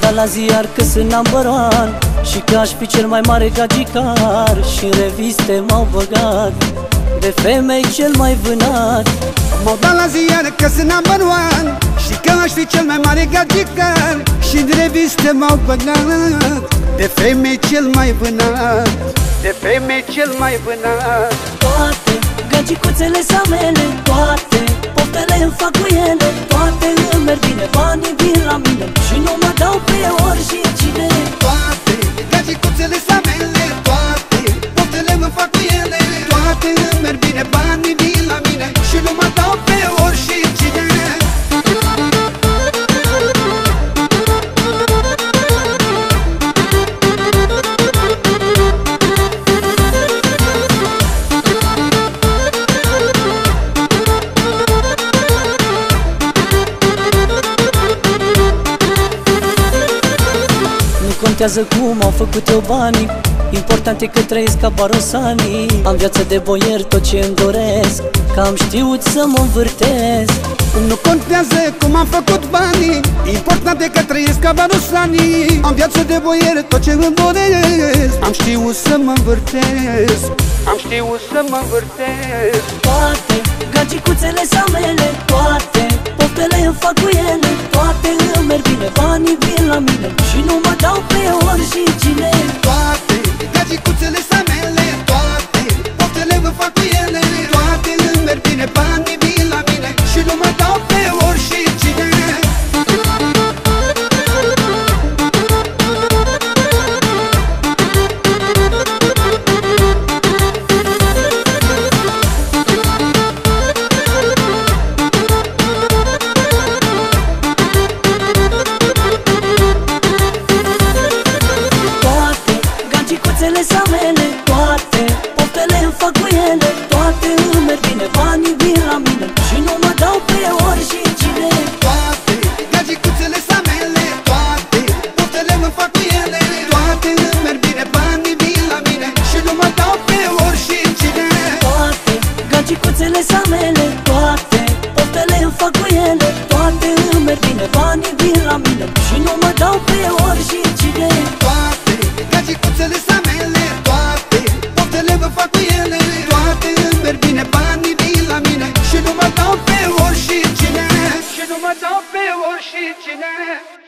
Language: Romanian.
la ziar că sunt number one Și că aș fi cel mai mare gagicar și în reviste m-au băgat De femei cel mai vânat. M-au dat la ziar că sunt number one Și că aș fi cel mai mare gagicar și în reviste m-au băgat De femei cel mai vânat. De femei cel mai vânat. Toate gagicuțele samele Toate contează cum au făcut eu banii. Important e că trăiesc ca barosanii. Am viață de boier, tot ce îmi doresc Că am știut să mă învârtesc. Nu contează cum am făcut banii Important e că trăiesc ca barosanii. Am viață de boier, tot ce îmi doresc Am știut să mă învârtesc. Am știut să mă învârtesc. Toate gagicuțele samele Toate poftele îmi fac cu ele gagicuțele samele Toate poftele îmi fac cu ele Toate îmi merg bine, banii vin la mine Și nu mă dau pe oricine Toate gagicuțele samele Toate poftele mă fac cu ele Toate îmi merg bine, banii vin la mine Și nu mă dau pe oricine Și nu mă dau pe oricine